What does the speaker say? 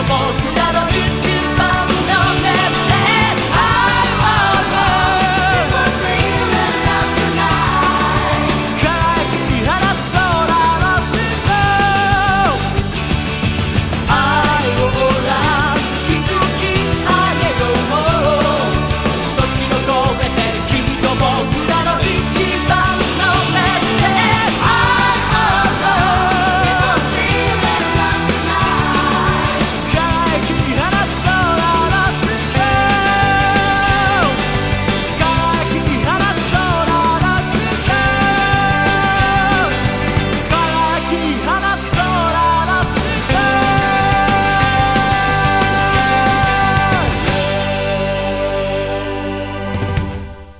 Come on.